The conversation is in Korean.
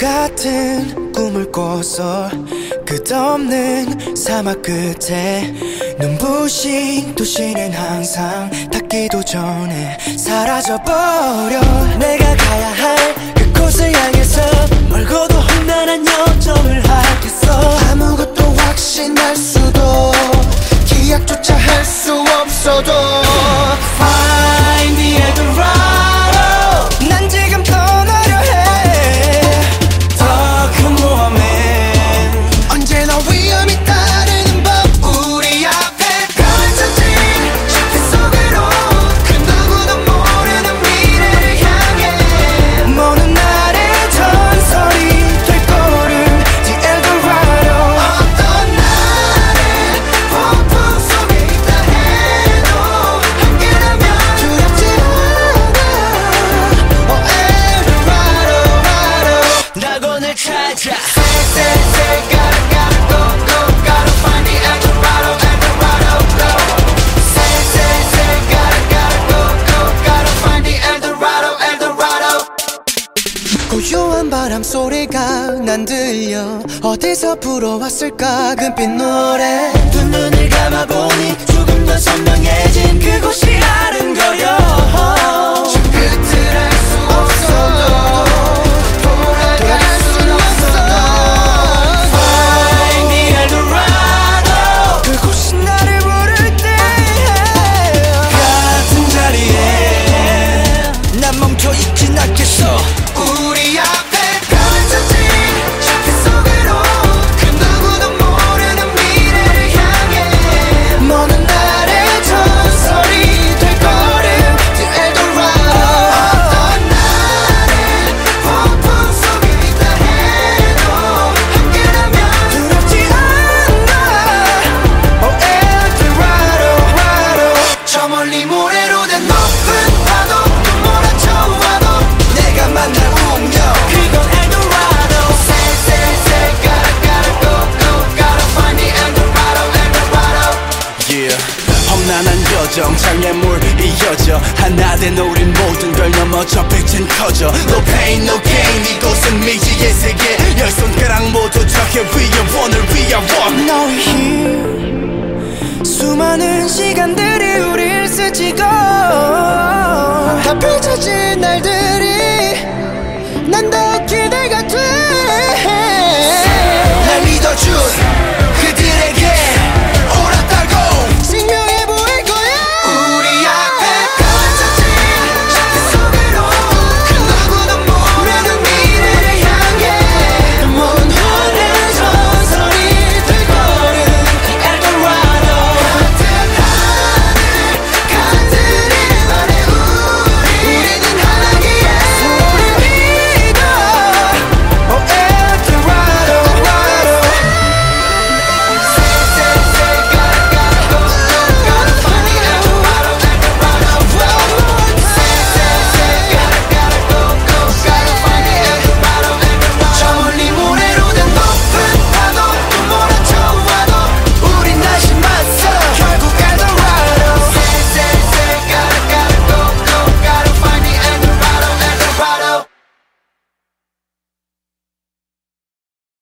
같은 꿈을 꿔서 끝없는 사막 끝에 눈부신 도시는 항상 닿기도 전에 사라져버려. 내가 가야 할 그곳을 향해서 멀고도 험난한 여정을 바람 소리가 난 들려. 어디서 불어왔을까 금빛 노래. 두 눈을 감아보니 조금 더 선명해진 그곳이 아른거려 정창예물 이어져. 하나 된 우린 모든 걸 넘어 저 빛은 커져. No pain no gain. 이곳은 미지의 세계. 열 손가락 모두 적의 위에 원을 위하 원 너의 힘. 수많은 시간들이 우릴 스치고 다 펼쳐진 날들이 난 더 기대가 돼. Let me